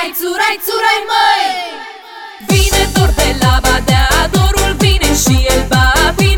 Țurai, țurai, țurai, măi! Vine dor de la Badea, dorul vine și el ba Vine